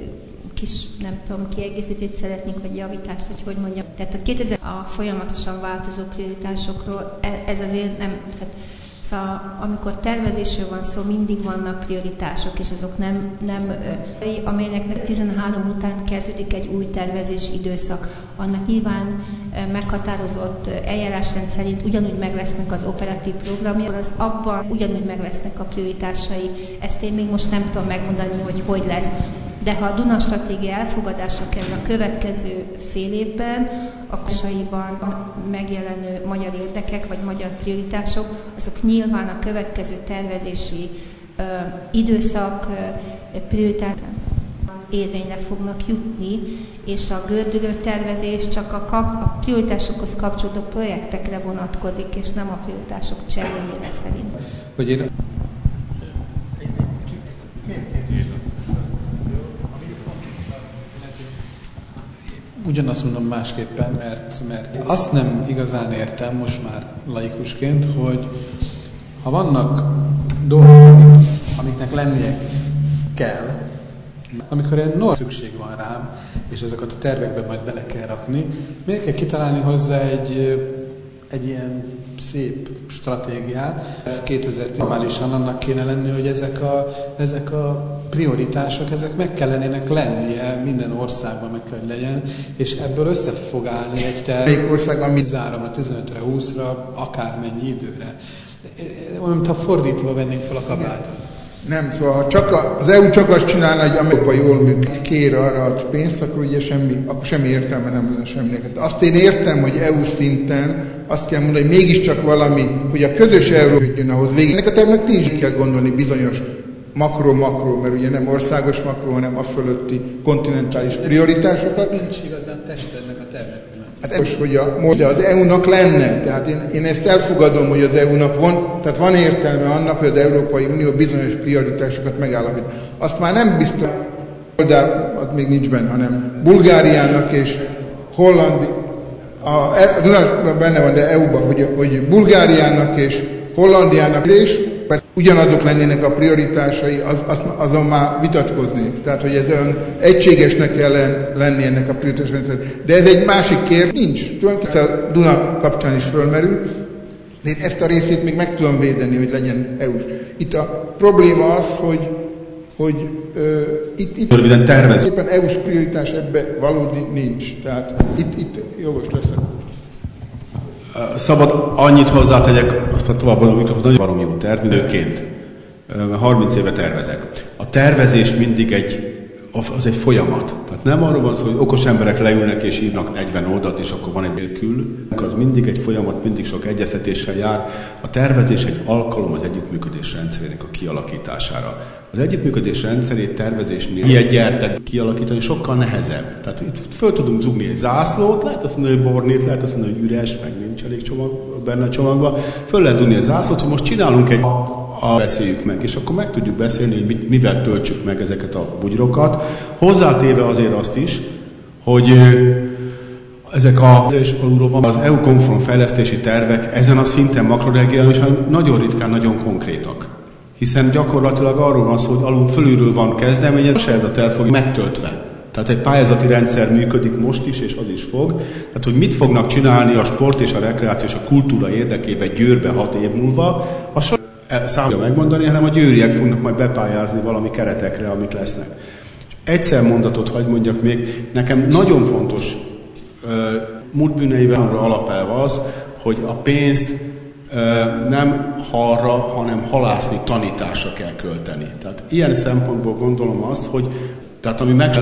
kis, nem tudom, kiegészítést szeretnék, vagy javítást, hogy hogy mondjam. Tehát a 2000 a folyamatosan változó prioritásokról, e, ez azért nem, tehát Szóval amikor tervezésről van szó, mindig vannak prioritások, és azok nem, nem amelynek 13 után kezdődik egy új tervezés időszak. Annak nyilván meghatározott eljárásrend szerint ugyanúgy meg lesznek az operatív programja, az abban ugyanúgy meg lesznek a prioritásai. Ezt én még most nem tudom megmondani, hogy hogy lesz. De ha a Duna stratégia elfogadása kerül a következő fél évben, a kusaiban megjelenő magyar érdekek vagy magyar prioritások, azok nyilván a következő tervezési ö, időszak ö, prioritás érvényre fognak jutni, és a gördülő tervezés csak a, kap, a prioritásokhoz kapcsolódó projektekre vonatkozik, és nem a prioritások cseréjére szerint. Hogy én ugyanazt mondom másképpen, mert, mert azt nem igazán értem most már laikusként, hogy ha vannak dolgok, amiknek lennie kell, amikor egy nagy szükség van rám, és ezeket a tervekbe majd bele kell rakni, miért kell kitalálni hozzá egy, egy ilyen szép stratégiát. 2000 normálisan annak kéne lenni, hogy ezek a, ezek a prioritások, ezek meg kellenének lennie, minden országban meg kell, hogy legyen, és ebből össze fog állni egy terv. Melyik ország, ami zárom 15-re, 20-ra, akármennyi időre. Olyan, mintha fordítva vennénk fel a kabátot. Nem, szóval ha csak a, az EU csak azt csinálna, hogy Amerika jól működik, kér arra a pénzt, akkor ugye semmi, akkor semmi értelme nem lenne semminek. De azt én értem, hogy EU szinten azt kell mondani, hogy mégiscsak valami, hogy a közös euró jön ahhoz végig. Ennek a tervnek nincs kell gondolni bizonyos makro-makro, mert ugye nem országos makro, hanem a fölötti kontinentális prioritásokat. Nincs igazán testennek a tervek. Hát ez, hogy a, most az EU-nak lenne, tehát én, én ezt elfogadom, hogy az EU-nak van, tehát van értelme annak, hogy az Európai Unió bizonyos prioritásokat megállapít. Azt már nem biztos, de az még nincs benne, hanem Bulgáriának és Hollandi, a, a Dunás benne van, de EU-ban, hogy, hogy Bulgáriának és Hollandiának és ugyanazok lennének a prioritásai, az, az, azon már vitatkoznék. Tehát, hogy ez olyan egységesnek kell lenni ennek a prioritásrendszer. De ez egy másik kér, nincs. Tulajdonképpen a Duna kapcsán is fölmerül, de én ezt a részét még meg tudom védeni, hogy legyen eu Itt a probléma az, hogy, hogy ö, itt, itt Röviden tervez. éppen EU-s prioritás ebbe valódi nincs. Tehát itt, itt jogos lesz. Szabad annyit hozzátegyek, aztán tovább mondom, hogy nagyon barom jó tervezőként. 30 éve tervezek. A tervezés mindig egy, az egy folyamat. Tehát nem arról van szó, hogy okos emberek leülnek és írnak 40 oldalt, és akkor van egy nélkül. Az mindig egy folyamat, mindig sok egyeztetéssel jár. A tervezés egy alkalom az együttműködés rendszerének a kialakítására. Az együttműködés rendszerét tervezésnél ilyet gyertek kialakítani sokkal nehezebb. Tehát itt föl tudunk zugni egy zászlót, lehet azt mondani, hogy bornét, lehet azt mondani, hogy üres, meg nincs elég csomag benne a csomagban. Föl lehet dugni egy zászlót, hogy most csinálunk egy a beszéljük meg, és akkor meg tudjuk beszélni, hogy mit, mivel töltsük meg ezeket a bugyrokat. Hozzátéve azért azt is, hogy ezek a, és van az EU-konform fejlesztési tervek ezen a szinten makroregionálisan nagyon ritkán nagyon konkrétak. Hiszen gyakorlatilag arról van szó, hogy alul fölülről van kezdeményezés, se ez a terv fog megtöltve. Tehát egy pályázati rendszer működik most is, és az is fog. Tehát, hogy mit fognak csinálni a sport és a rekreáció és a kultúra érdekében Győrbe hat év múlva, a e, számolja megmondani, hanem a győriek fognak majd bepályázni valami keretekre, amik lesznek. Egyszer mondatot hagy mondjak még, nekem nagyon fontos múltbűneivel alapelv az, hogy a pénzt nem halra, hanem halászni, tanításra kell költeni. Tehát ilyen szempontból gondolom azt, hogy tehát ami meg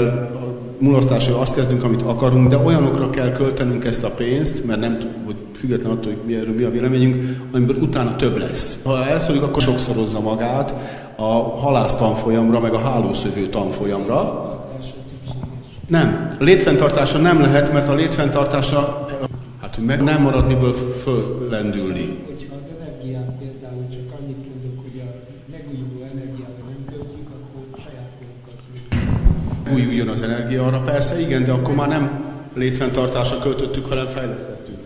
mulasztásra azt kezdünk, amit akarunk, de olyanokra kell költenünk ezt a pénzt, mert nem hogy független attól, hogy mi, erről mi a véleményünk, amiből utána több lesz. Ha elszóljuk, akkor sokszorozza magát a halász tanfolyamra, meg a hálószövő tanfolyamra. Nem. A létfenntartása nem lehet, mert a létfenntartása, hát meg nem marad miből föllendülni. Újuljon az energia arra, persze igen, de akkor már nem létfenntartásra költöttük, hanem fejlesztettük.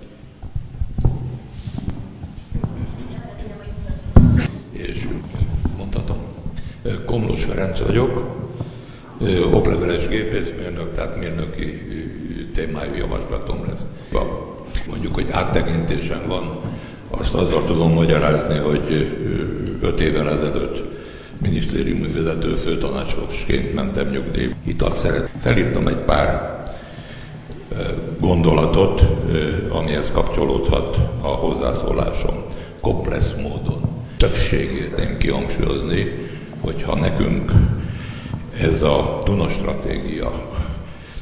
És mondhatom, Komlós Ferenc vagyok, okleveles gépészmérnök, tehát mérnöki témájú javaslatom lesz. Mondjuk, hogy áttekintésen van Azt azzal tudom magyarázni, hogy öt évvel ezelőtt minisztériumi vezető főtanácsosként mentem nyugdíj. Italt szeret. Felírtam egy pár gondolatot, amihez kapcsolódhat a hozzászólásom komplex módon. Többségét én kihangsúlyozni, hogyha nekünk ez a Duna stratégia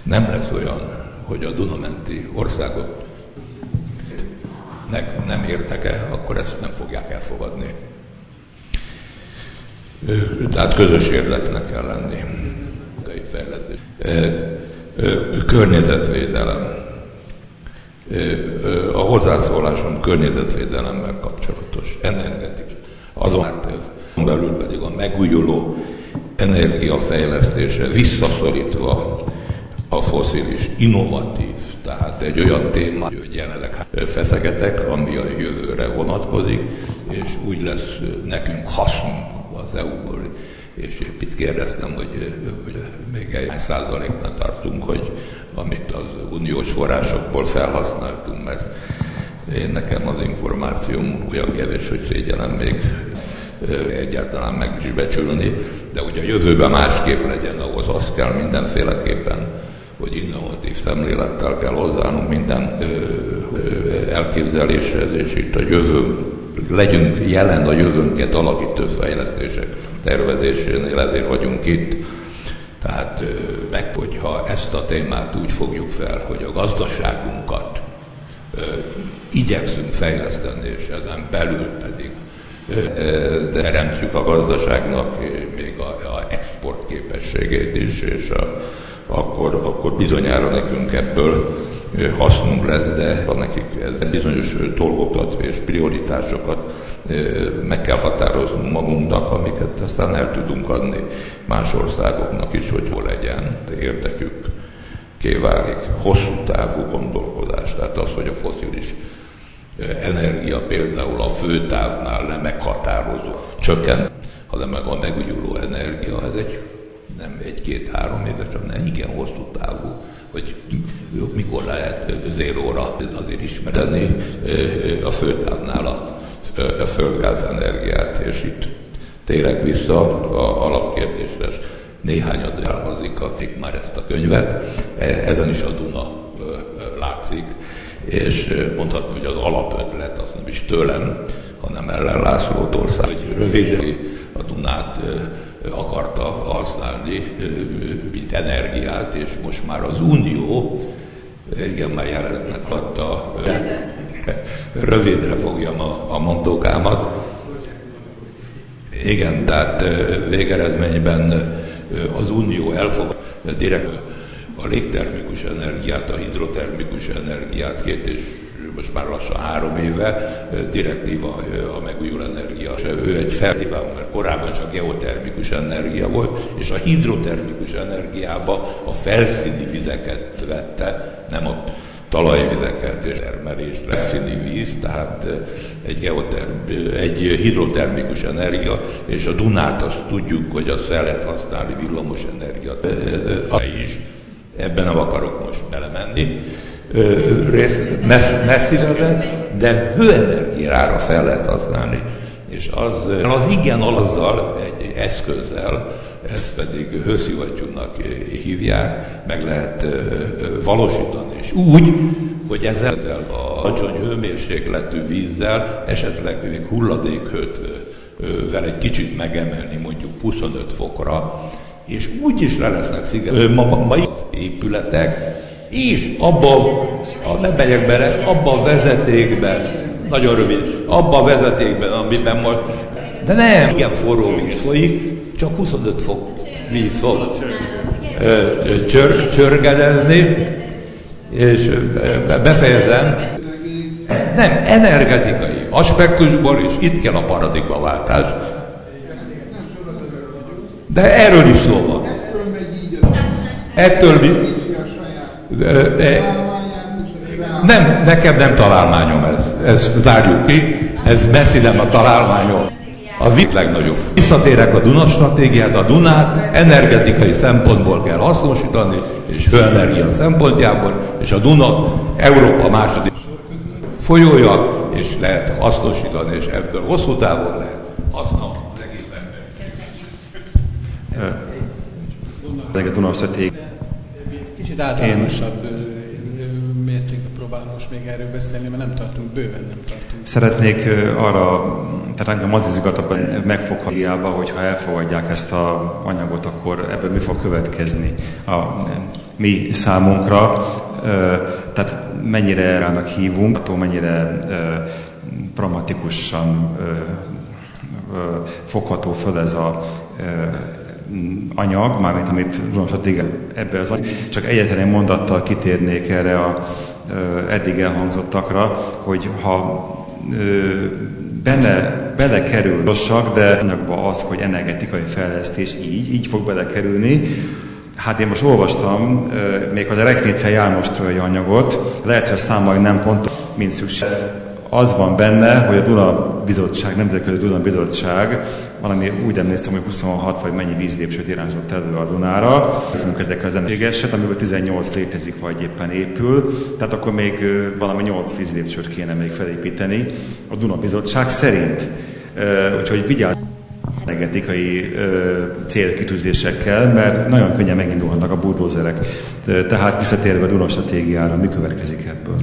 nem lesz olyan, hogy a Dunamenti országok nem értek-e, akkor ezt nem fogják elfogadni. Tehát közös érdeknek kell lenni. Fejlesztés. Környezetvédelem. A hozzászólásom környezetvédelemmel kapcsolatos, energetikus. Azon belül pedig a megújuló energiafejlesztése visszaszorítva a foszilis, innovatív, tehát egy olyan téma, hogy jelenleg feszegetek, ami a jövőre vonatkozik, és úgy lesz nekünk hasznunk az EU-ból. És épp itt kérdeztem, hogy, hogy még egy százaléknál tartunk, hogy amit az uniós forrásokból felhasználtunk, mert én nekem az információm olyan kevés, hogy szégyellem még egyáltalán meg is becsülni, de hogy a jövőben másképp legyen, ahhoz az kell mindenféleképpen, hogy innovatív szemlélettel kell hozzáállnunk minden elképzeléshez, és itt a jövő, legyünk jelen a jövőnket alakító fejlesztések tervezésénél, ezért vagyunk itt. Tehát meg, hogyha ezt a témát úgy fogjuk fel, hogy a gazdaságunkat igyekszünk fejleszteni, és ezen belül pedig teremtjük a gazdaságnak még a, a export képességét is, és a, akkor, akkor bizonyára nekünk ebből hasznunk lesz, de nekik ez. Bizonyos dolgokat és prioritásokat meg kell határoznunk magunknak, amiket aztán el tudunk adni más országoknak is, hogy hol legyen. Érdekük kiválik hosszú távú gondolkodás. Tehát az, hogy a foszilis energia például a főtávnál nem meghatározó csökken, hanem meg a megújuló energia, ez egy nem egy-két-három éves, hanem igen hosszú távú, hogy mikor lehet zéróra azért ismerni a főtávnál a, a földgáz energiát, és itt térek vissza a alapkérdésre, néhányat elhozik, akik már ezt a könyvet, e, ezen is a Duna látszik, és mondhatni, hogy az alapötlet az nem is tőlem, hanem Ellen László ország, hogy rövid a Dunát akarta használni, mint energiát, és most már az Unió, igen, már jelenetnek adta, rövidre fogjam a, a mondókámat. Igen, tehát végeredményben az Unió elfog direkt a légtermikus energiát, a hidrotermikus energiát két és most már lassan három éve direktíva a megújuló energia. Ő egy felhívám, mert korábban csak geotermikus energia volt, és a hidrotermikus energiába a felszíni vizeket vette, nem a talajvizeket és termelés, felszíni víz, tehát egy, geoterm, egy hidrotermikus energia, és a Dunát azt tudjuk, hogy azt fel lehet használni villamos energia is. Ebben nem akarok most belemenni messzire, de hőenergiára fel lehet használni. És az, az igen azzal, egy eszközzel, ezt pedig hőszivattyúnak hívják, meg lehet valósítani. És úgy, hogy ezzel a alacsony hőmérsékletű vízzel esetleg még hulladékhőtvel egy kicsit megemelni mondjuk 25 fokra, és úgy is le lesznek sziget. Ma, ma épületek, és abba a, ne megyek bele, abba a vezetékben, nagyon rövid, abba a vezetékben, amiben most, de nem, igen forró víz folyik, csak 25 fok víz fog csör, csörgedezni, és befejezem, nem, energetikai aspektusból is itt kell a paradigmaváltás. De erről is szó van. Ettől mi? Nem, nekem nem találmányom ez. Ezt zárjuk ki. Ez nem a találmányom. A vit legnagyobb. Visszatérek a Duna stratégiát, a Dunát energetikai szempontból kell hasznosítani, és főenergia szempontjából, és a Duna Európa második folyója, és lehet hasznosítani, és ebből hosszú távon lehet haszna az egész ember. Kicsit általánosabb mértékben próbálom most még erről beszélni, mert nem tartunk, bőven nem tartunk. Szeretnék arra, tehát engem az izgat abban megfoghatójába, hogyha elfogadják ezt a anyagot, akkor ebből mi fog következni a mi számunkra, tehát mennyire rának hívunk, attól mennyire pragmatikusan fogható föl ez a anyag, mármint amit igen, ebbe az csak egyetlen egy mondattal kitérnék erre a eddig elhangzottakra, hogy ha benne belekerül rossak, de anyagba az, hogy energetikai fejlesztés így, így fog belekerülni, Hát én most olvastam még az Reknice János anyagot, lehet, hogy a számai nem pont, mint szükség. Az van benne, hogy a Duna Bizottság, Nemzetközi Duna Bizottság, valami úgy emlékszem, hogy 26 vagy mennyi vízlépcsőt irányzott elő a Dunára, azunk ezekkel az energiáset, amiből 18 létezik, vagy éppen épül, tehát akkor még valami 8 vízlépcsőt kéne még felépíteni a Duna Bizottság szerint. Úgyhogy vigyázz energetikai célkitűzésekkel, mert nagyon könnyen megindulhatnak a buldózerek. Tehát visszatérve a Duna stratégiára, mi következik ebből?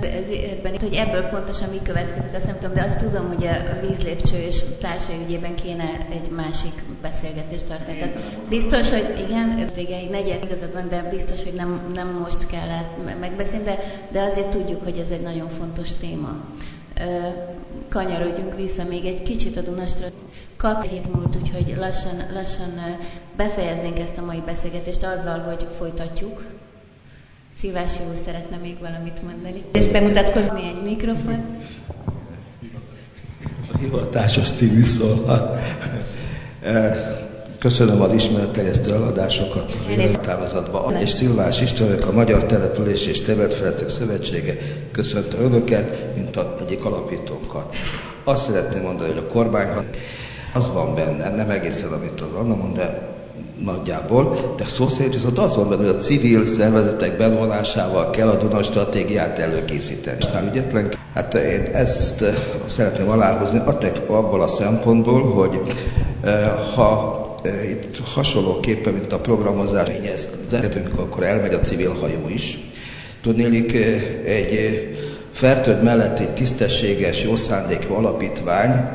Ebben, hogy ebből pontosan mi következik, azt nem tudom, de azt tudom, hogy a vízlépcső és társai ügyében kéne egy másik beszélgetést tartani. Tehát biztos, hogy igen, régen negyed igazad van, de biztos, hogy nem, nem most kell megbeszélni, de, de azért tudjuk, hogy ez egy nagyon fontos téma. Kanyarodjunk vissza még egy kicsit a Dunastra. Kap hét múlt, úgyhogy lassan, lassan befejeznénk ezt a mai beszélgetést azzal, hogy folytatjuk Szilvási úr szeretne még valamit mondani. És bemutatkozni egy mikrofon. A hivatásos cím szól. Köszönöm az ismeretterjesztő eladásokat a távozatban. És Szilvás István, a Magyar Település és Területfejlesztők Szövetsége köszönte önöket, mint a egyik alapítónkat. Azt szeretném mondani, hogy a kormány az van benne, nem egészen, amit az Anna mond, de nagyjából, de szó szerint viszont az van benne, hogy a civil szervezetek bevonásával kell a Duna stratégiát előkészíteni. És nem ügyetlen. Hát én ezt eh, szeretném aláhozni abból a szempontból, hogy eh, ha eh, itt hasonlóképpen, mint a programozás, zehetünk, akkor elmegy a civil hajó is. Tudnélik, egy Fertőd mellett egy tisztességes, jó szándékú alapítvány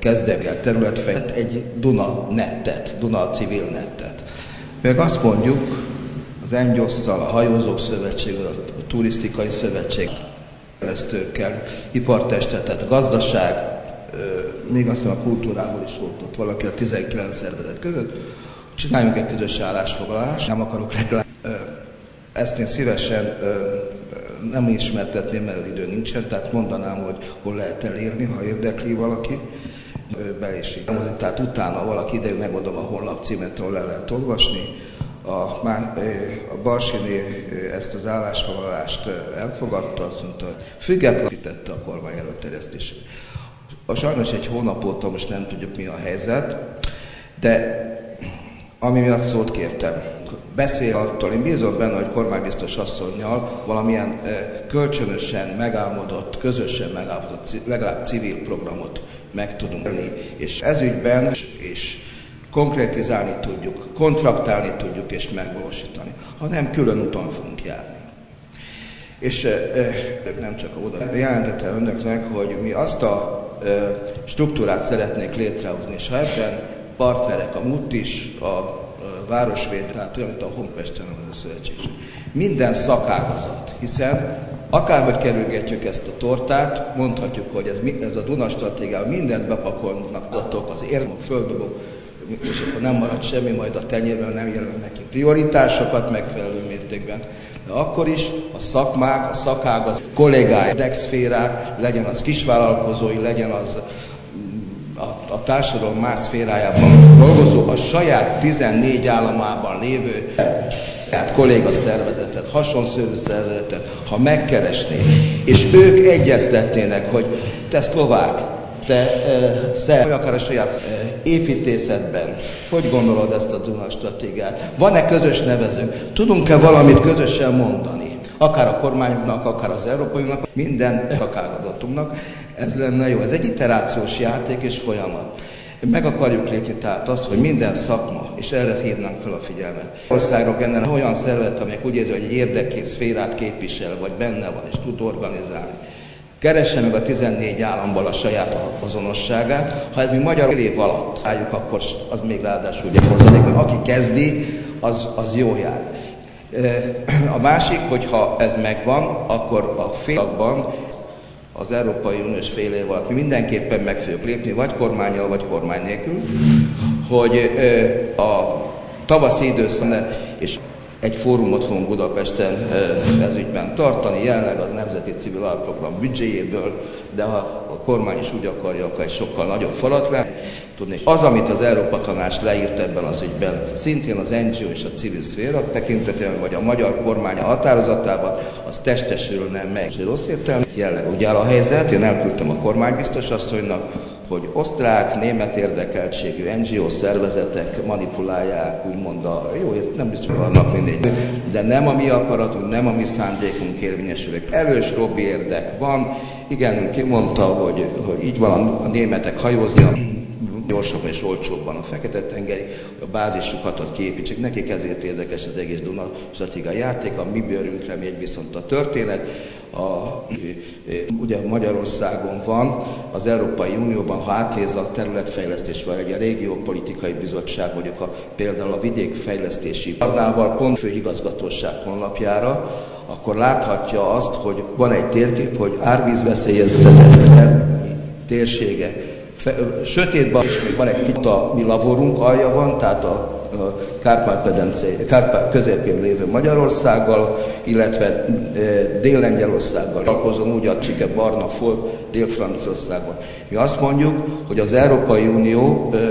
kezdeményezett területfejlett egy Duna nettet, Duna civil nettet. Meg azt mondjuk, az Engyosszal, a Hajózók Szövetség, a Turisztikai Szövetség, fejlesztőkkel, ipartestetet, gazdaság, még aztán a kultúrából is volt ott valaki a 19 szervezet között, csináljunk egy közös állásfoglalást, nem akarok legalább. Ezt én szívesen nem ismertetném, mert idő nincsen, tehát mondanám, hogy hol lehet elérni, ha érdekli valaki be is Tehát utána valaki ide megmondom a honlap címet, ahol le lehet olvasni. A, a Barsini ezt az állásfoglalást elfogadta, azt mondta, függetlenítette a kormány előterjesztését. A sajnos egy hónap óta most nem tudjuk mi a helyzet, de ami miatt szót kértem. Beszél attól, én bízom benne, hogy kormánybiztos asszonynal valamilyen kölcsönösen megálmodott, közösen megálmodott, legalább civil programot meg tudunk tenni. És ezügyben és konkrétizálni tudjuk, kontraktálni tudjuk és megvalósítani. Ha nem, külön úton fogunk járni. És nem csak oda jelentette önöknek, hogy mi azt a struktúrát szeretnék létrehozni, és ha ebben partnerek, a MUT is, a Városvéd, tehát olyan, mint a Honpesten a szövetség. Minden szakágazat, hiszen akárhogy kerülgetjük ezt a tortát, mondhatjuk, hogy ez, ez a Duna stratégia, mindent bepakolnak tatok, az érdemok, földobok, és akkor nem marad semmi, majd a tenyérben nem jelöl neki prioritásokat megfelelő mértékben. De akkor is a szakmák, a szakágaz, kollégái, dexférák, legyen az kisvállalkozói, legyen az a, a társadalom más szférájában dolgozó, a saját 14 államában lévő saját kolléga szervezetet, hasonszörű szervezetet, ha megkeresnék, és ők egyeztetnének, hogy te szlovák, te e, szer, vagy akár a saját e, építészetben, hogy gondolod ezt a Duna stratégiát? Van-e közös nevezőnk? Tudunk-e valamit közösen mondani? akár a kormányunknak, akár az európaiunknak, minden ágazatunknak. Ez lenne jó. Ez egy iterációs játék és folyamat. Meg akarjuk lépni tehát azt, hogy minden szakma, és erre hívnánk fel a figyelmet. Országok ennek olyan szervezet, amelyek úgy érzi, hogy egy érdekét, szférát képvisel, vagy benne van, és tud organizálni. Keresse meg a 14 államban a saját azonosságát. Ha ez mi magyar év alatt álljuk, akkor az még ráadásul ugye hozzádik, mert aki kezdi, az, az jó jár. A másik, hogyha ez megvan, akkor a félakban az Európai Uniós fél év alatt mi mindenképpen meg fogjuk lépni, vagy kormányjal, vagy kormány nélkül, hogy a tavaszi időszak és egy fórumot fogunk Budapesten ez ügyben tartani, jelenleg az Nemzeti Civil Alprogram büdzséjéből, de ha a kormány is úgy akarja, akkor egy sokkal nagyobb falat le. Tudni, az, amit az Európa Tanács leírt ebben az ügyben, szintén az NGO és a civil szféra tekintetében, vagy a magyar kormány a határozatában, az testesülne meg. És rossz értelme, jelenleg áll a helyzet, én elküldtem a kormánybiztos asszonynak, hogy osztrák, német érdekeltségű NGO szervezetek manipulálják, úgymond a, jó, nem biztos annak mindegy, de nem a mi akaratunk, nem a mi szándékunk érvényesülök. Erős lobby érdek van, igen, kimondta, hogy, hogy így van a németek hajózni, gyorsabban és olcsóbban a Fekete-tengeri, a bázisukat ott kiépítsék. Nekik ezért érdekes az egész Duna stratégia játék, a mi bőrünkre megy viszont a történet. A, ugye Magyarországon van, az Európai Unióban, ha átnéz a területfejlesztés, vagy egy a régiópolitikai bizottság, vagyok a, például a vidékfejlesztési parnával, pont főigazgatóság honlapjára, akkor láthatja azt, hogy van egy térkép, hogy árvízveszélyeztetett térsége sötétben is még van egy kicsit a mi lavorunk alja van, tehát a Kárpát-medence Kárpát közepén lévő Magyarországgal, illetve e, Dél-Lengyelországgal találkozom, úgy a Csike Barna Fol Dél-Franciaországban. Mi azt mondjuk, hogy az Európai Unió e, e,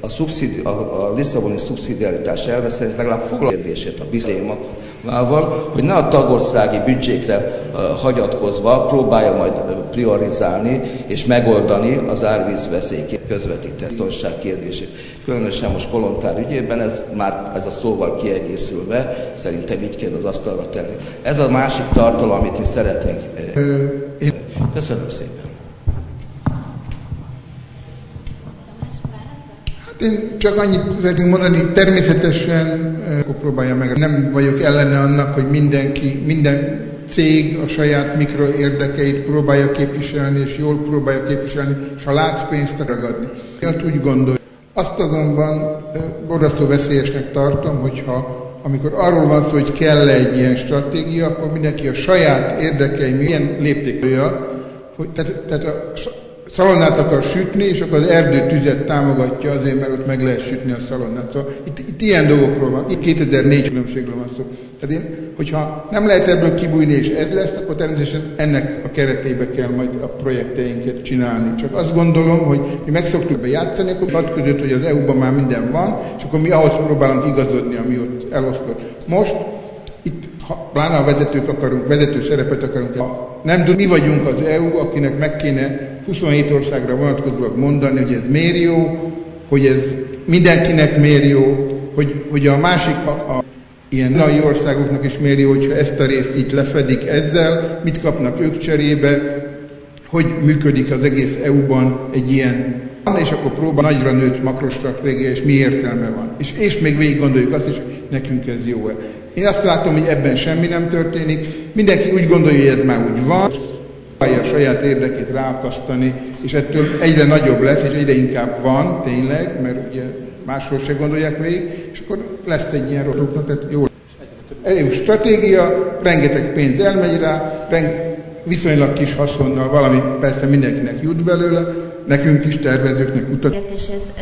a, szubszidi, a, a Lisszaboni szubszidiaritás elve szerint legalább foglalkozását a biztémával, hogy ne a tagországi büdzsékre hagyatkozva próbálja majd priorizálni és megoldani az árvíz veszély közvetítő biztonság kérdését. Különösen most Kolontár ügyében ez már ez a szóval kiegészülve szerintem így kell az asztalra tenni. Ez a másik tartalom, amit mi szeretnénk. Köszönöm szépen. Én csak annyit szeretnék mondani, természetesen akkor próbálja meg. Nem vagyok ellene annak, hogy mindenki, minden cég a saját mikro érdekeit próbálja képviselni, és jól próbálja képviselni, és a lát pénzt ragadni. Én úgy gondolom. Azt azonban borzasztó veszélyesnek tartom, hogyha amikor arról van szó, hogy kell -e egy ilyen stratégia, akkor mindenki a saját érdekei milyen léptékője, hogy, tehát, tehát a szalonnát akar sütni, és akkor az erdőtüzet támogatja azért, mert ott meg lehet sütni a szalonnát. Szóval itt, itt ilyen dolgokról van, itt 2004 különbségről van szó. Tehát én, hogyha nem lehet ebből kibújni, és ez lesz, akkor természetesen ennek a keretébe kell majd a projekteinket csinálni. Csak azt gondolom, hogy mi meg szoktuk bejátszani, akkor hat között, hogy az EU-ban már minden van, és akkor mi ahhoz próbálunk igazodni, ami ott elosztott. Most itt, ha pláne a vezetők akarunk, vezető szerepet akarunk, ha nem mi vagyunk az EU, akinek meg kéne 27 országra vonatkozólag mondani, hogy ez miért jó, hogy ez mindenkinek miért jó, hogy, hogy a másik, a, a ilyen nagy országoknak is miért jó, hogyha ezt a részt itt lefedik ezzel, mit kapnak ők cserébe, hogy működik az egész EU-ban egy ilyen és akkor próbál nagyra nőtt makrostratégia, és mi értelme van. És, és még végig gondoljuk azt is, hogy nekünk ez jó-e. Én azt látom, hogy ebben semmi nem történik. Mindenki úgy gondolja, hogy ez már úgy van, a saját érdekét ráakasztani, és ettől egyre nagyobb lesz, és egyre inkább van tényleg, mert ugye máshol se gondolják végig, és akkor lesz egy ilyen rotóknak, tehát jó. EU stratégia, rengeteg pénz elmegy rá, renge, viszonylag kis haszonnal valami persze mindenkinek jut belőle, nekünk is, tervezőknek, utat,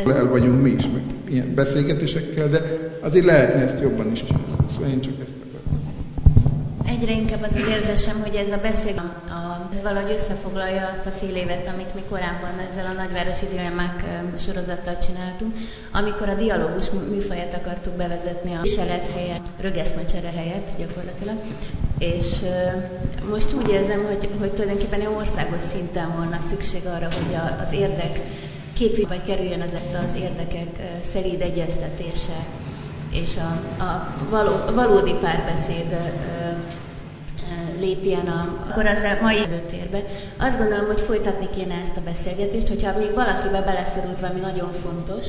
el vagyunk mi is, meg ilyen beszélgetésekkel, de azért lehetne ezt jobban is csinálni. Szóval én csak ezt Egyre inkább az az érzésem, hogy ez a beszél, a, ez valahogy összefoglalja azt a fél évet, amit mi korábban ezzel a nagyvárosi dilemmák sorozattal csináltunk, amikor a dialógus műfaját akartuk bevezetni a viselet helyett, rögeszmecsere helyett gyakorlatilag. És most úgy érzem, hogy, hogy tulajdonképpen országos szinten volna szükség arra, hogy a, az érdek képviselő vagy kerüljön az, az érdekek szelíd egyeztetése és a, a való, a valódi párbeszéd lépjen a, akkor az a mai időtérbe. Azt gondolom, hogy folytatni kéne ezt a beszélgetést, hogyha még valakibe beleszorult valami nagyon fontos.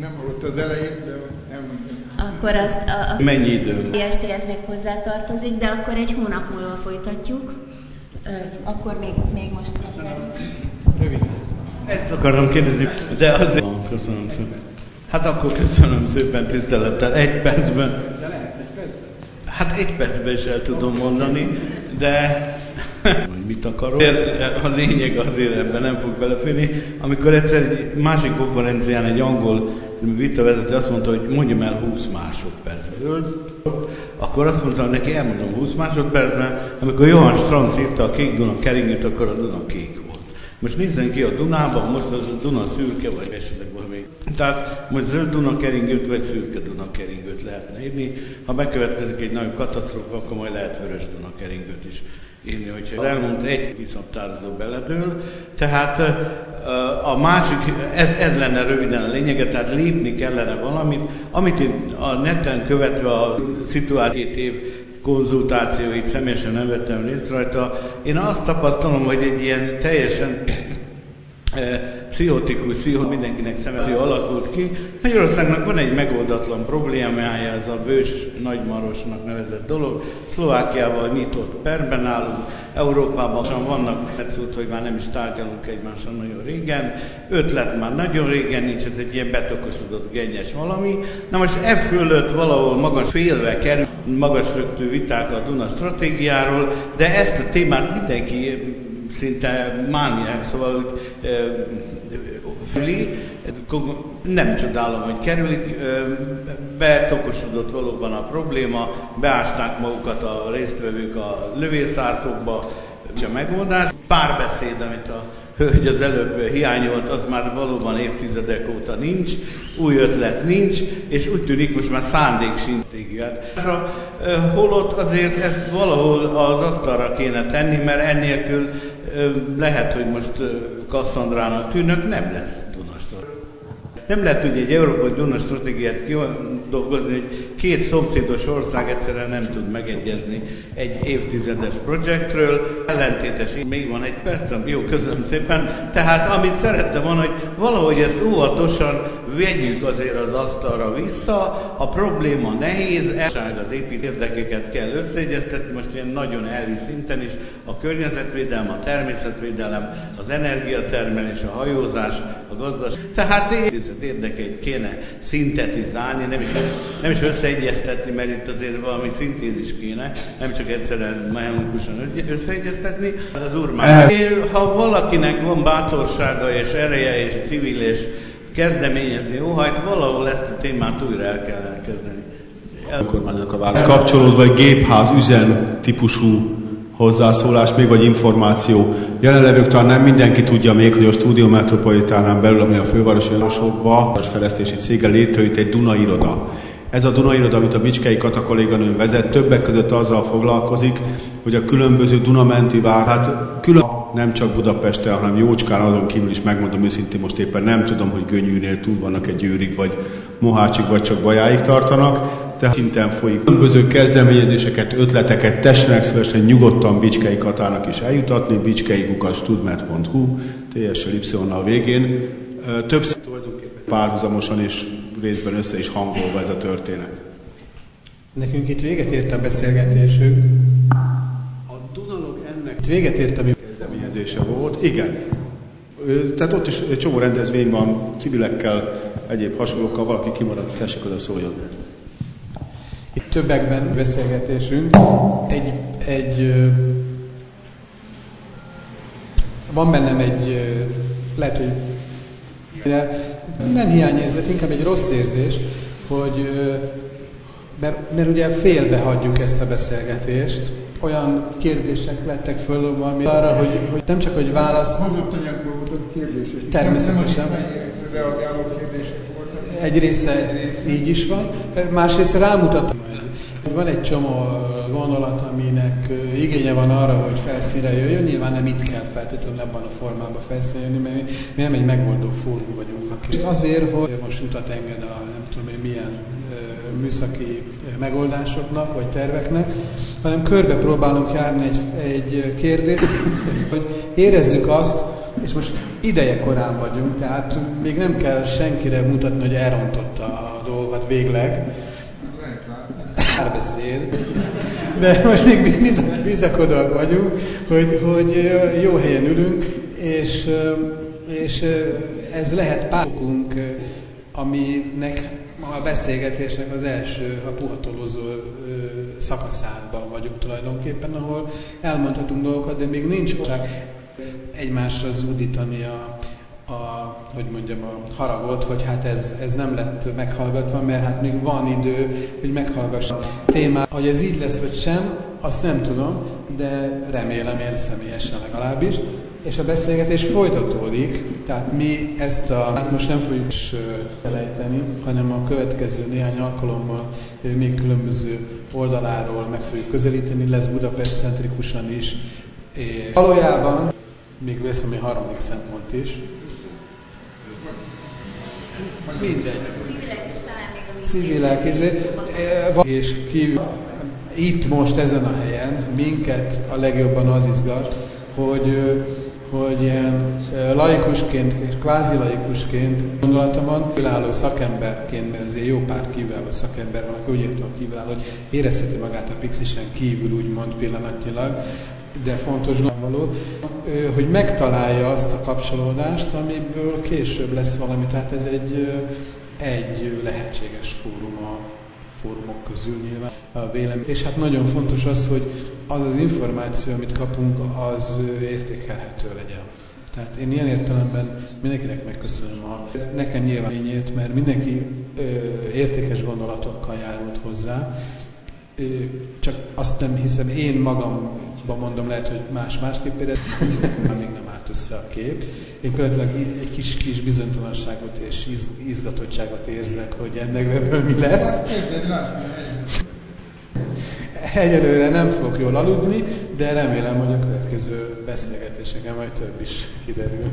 Nem hallott az elejét, de nem. Akkor azt a, a Mennyi idő? ez még hozzátartozik, de akkor egy hónap múlva folytatjuk. Akkor még, még most Rövid. Ezt akartam kérdezni, de azért... Köszönöm szépen. Hát akkor köszönöm szépen tisztelettel. Egy percben. De lehet egy percben? Hát egy percben is el tudom mondani, de hogy mit akarok. A lényeg azért ebben nem fog beleférni. Amikor egyszer egy másik konferencián egy angol vitavezető azt mondta, hogy mondjam el 20 másodperc akkor azt mondtam neki, elmondom 20 másodpercben, amikor Johann Strauss írta a Kék Duna keringőt, akkor a Duna kék volt. Most nézzen ki a Dunában, most az a Duna szürke, vagy esetleg. Tehát most zöld Duna keringőt, vagy szürke Duna keringőt lehetne írni. Ha bekövetkezik egy nagyon katasztrófa, akkor majd lehet vörös Duna keringőt is írni, hogyha az elmúlt egy viszaptározó beledől. Tehát a másik, ez, ez lenne röviden a lényege, tehát lépni kellene valamit, amit én a neten követve a szituációt év konzultációit személyesen nem vettem részt rajta. Én azt tapasztalom, hogy egy ilyen teljesen pszichotikus, pszicho, mindenkinek szemező alakult ki. Magyarországnak van egy megoldatlan problémája, ez a bős nagymarosnak nevezett dolog. Szlovákiával nyitott perben állunk, Európában sem vannak metszút, hogy már nem is tárgyalunk egymással nagyon régen. Ötlet már nagyon régen nincs, ez egy ilyen betokosodott gennyes valami. Na most e fölött valahol magas félve kerül magas rögtű viták a Duna stratégiáról, de ezt a témát mindenki szinte mániák, szóval füli, nem csodálom, hogy kerülik, betokosodott valóban a probléma, beásták magukat a résztvevők a lövészárkokba, és a megoldás. Párbeszéd, amit a hölgy az előbb hiányolt, az már valóban évtizedek óta nincs, új ötlet nincs, és úgy tűnik most már szándék sincs Holott azért ezt valahol az asztalra kéne tenni, mert ennélkül lehet, hogy most Kasszandrának tűnök, nem lesz Dunastor. Nem lehet ugye egy európai Duna stratégiát kidolgozni, hogy két szomszédos ország egyszerűen nem tud megegyezni egy évtizedes projektről. Ellentétes, még van egy percem, jó, köszönöm szépen. Tehát amit szerettem volna, hogy valahogy ezt óvatosan vegyük azért az asztalra vissza, a probléma nehéz, elság az épít érdekeket kell összeegyeztetni, most ilyen nagyon elvi szinten is, a környezetvédelem, a természetvédelem, az energiatermelés, a hajózás, a gazdaság. Tehát érdekeit kéne szintetizálni, nem is, nem is összeegyeztetni, mert itt azért valami szintézis kéne, nem csak egyszerűen mechanikusan összeegyeztetni. Az úr már. Ha valakinek van bátorsága és ereje és civil és kezdeményezni óhajt, valahol ezt a témát újra el kell elkezdeni. Önkormánynak a válasz kapcsolódva egy gépház üzen típusú hozzászólás, még vagy információ. Jelenlevők talán nem mindenki tudja még, hogy a Studio Metropolitánán belül, ami a fővárosi városokba, a fejlesztési cége létrejött egy Duna iroda. Ez a Duna iroda, amit a Bicskei Kata kolléganőm vezet, többek között azzal foglalkozik, hogy a különböző Dunamenti vár, hát külön nem csak Budapesten, hanem Jócskán azon kívül is megmondom őszintén, most éppen nem tudom, hogy Gönyűnél túl vannak egy Győrig, vagy Mohácsig, vagy csak Bajáig tartanak, tehát szinten folyik. Különböző kezdeményezéseket, ötleteket tessenek szívesen nyugodtan Bicskei Katának is eljutatni, bicskei.tudmet.hu, TSL Y a végén. Többször tulajdonképpen párhuzamosan és részben össze is hangolva ez a történet. Nekünk itt véget ért a beszélgetésünk. A Dunalog ennek... Itt véget ért a mi kezdeményezése volt. Igen. Tehát ott is csomó rendezvény van, civilekkel, egyéb hasonlókkal, valaki kimaradt, tessék oda szóljon. Itt többekben beszélgetésünk. Egy, egy van bennem egy, lehet, hogy nem hiányérzet, inkább egy rossz érzés, hogy mert, mert ugye félbe hagyjuk ezt a beszélgetést, olyan kérdések lettek föl, ami arra, hogy, hogy nem csak, hogy választ... Mondott anyagból voltak kérdések. Természetesen. Reagáló kérdések voltak. Egy része így is van, másrészt rámutat. Van egy csomó gondolat, aminek igénye van arra, hogy felszínre jöjjön, nyilván nem itt kell feltétlenül ebben a formában felszínre mert mi, nem egy megoldó fórum vagyunk. És azért, hogy most mutat enged a nem tudom én milyen műszaki megoldásoknak vagy terveknek, hanem körbe próbálunk járni egy, egy kérdést, hogy érezzük azt, és most ideje korán vagyunk, tehát még nem kell senkire mutatni, hogy elrontotta a dolgot végleg. Párbeszéd. De most még bizakodóak vagyunk, hogy, hogy jó helyen ülünk, és, és ez lehet párkunk, aminek a beszélgetésnek az első, a puhatolózó szakaszában vagyunk tulajdonképpen, ahol elmondhatunk dolgokat, de még nincs csak egymásra zúdítani a, a, hogy mondjam, a haragot, hogy hát ez, ez nem lett meghallgatva, mert hát még van idő, hogy meghallgass a témát. Hogy ez így lesz, vagy sem, azt nem tudom, de remélem én személyesen legalábbis. És a beszélgetés folytatódik, tehát mi ezt a, hát most nem fogjuk is elejteni, hanem a következő néhány alkalommal még különböző oldaláról meg fogjuk közelíteni, lesz Budapest centrikusan is. És valójában még vesz ami harmadik szempont is. Mindegy. Civilek és talán még a Civilek, izé, és kívül, itt most ezen a helyen minket a legjobban az izgat, hogy hogy ilyen laikusként és kvázi laikusként gondolatomon kiváló szakemberként, mert azért jó pár kiváló szakember van, aki úgy értem kiváló, hogy érezheti magát a Pixisen kívül úgymond pillanatnyilag, de fontos való, hogy megtalálja azt a kapcsolódást, amiből később lesz valami. Tehát ez egy, egy lehetséges fórum a fórumok közül nyilván a vélemény. És hát nagyon fontos az, hogy az az információ, amit kapunk, az értékelhető legyen. Tehát én ilyen értelemben mindenkinek megköszönöm a nekem nyilvánényét, mert mindenki ö, értékes gondolatokkal járult hozzá. Ö, csak azt nem hiszem, én magam mondom, lehet, hogy más másképp érez, még nem állt össze a kép. Én például egy kis, kis bizonytalanságot és iz, izgatottságot érzek, hogy ennek ebből mi lesz. Egyelőre nem fogok jól aludni, de remélem, hogy a következő beszélgetéseken majd több is kiderül.